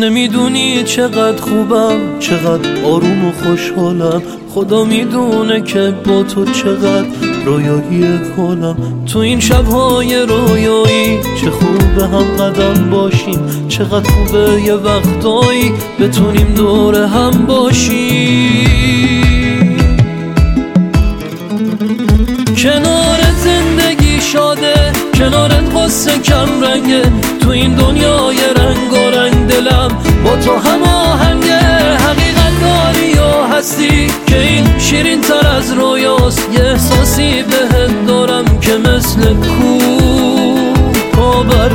نمی‌دونی چقدر خوبم چقدر آروم و خوشحالم. خدا می‌دونه که با تو چقدر رویایی کنم تو این شبهای رویایی چه خوبه هم قدم باشیم چقدر خوبه یه وقتایی بتونیم دور هم باشیم. کنار زندگی شاده کنارت قصه کم رنگه. تو این دنیای تو هم آهنگه حقیقت داری یا هستی؟ که این شیرین تر از رویاست یه احساسی بهت دارم که مثل کو بر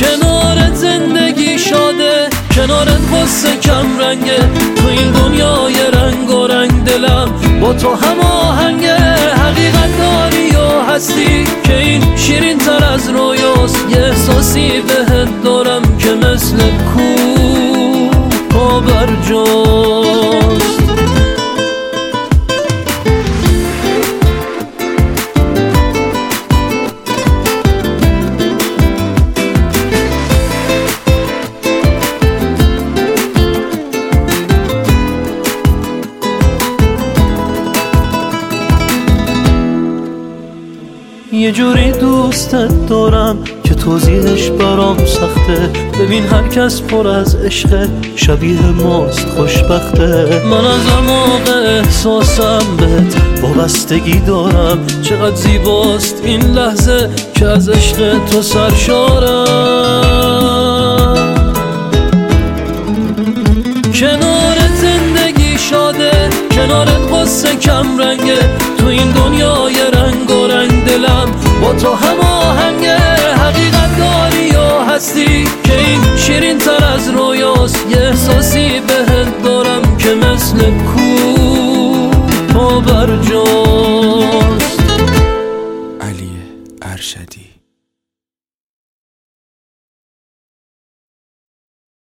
کنارت زندگی شاده کنارت قصه کم رنگه. تو این دنیای رنگ و رنگ دلم با تو هم آهنگه. حقیقت داری یا هستی؟ که این شیرین تر از رویاست یه احساسی جاست یه جوری دوستت دارم که توضیحش برام سخته. ببین هر کس پر از عشق شبیه ماست خوشبخته. من از موقع احساسم بهت وابستگی دارم. چقدر زیباست این لحظه که از عشق تو سرشارم کنار زندگی شاده کنارت قصه از رویاست یه احساسی بهت دارم که مثل کو پا بر جاست علی ارشدی.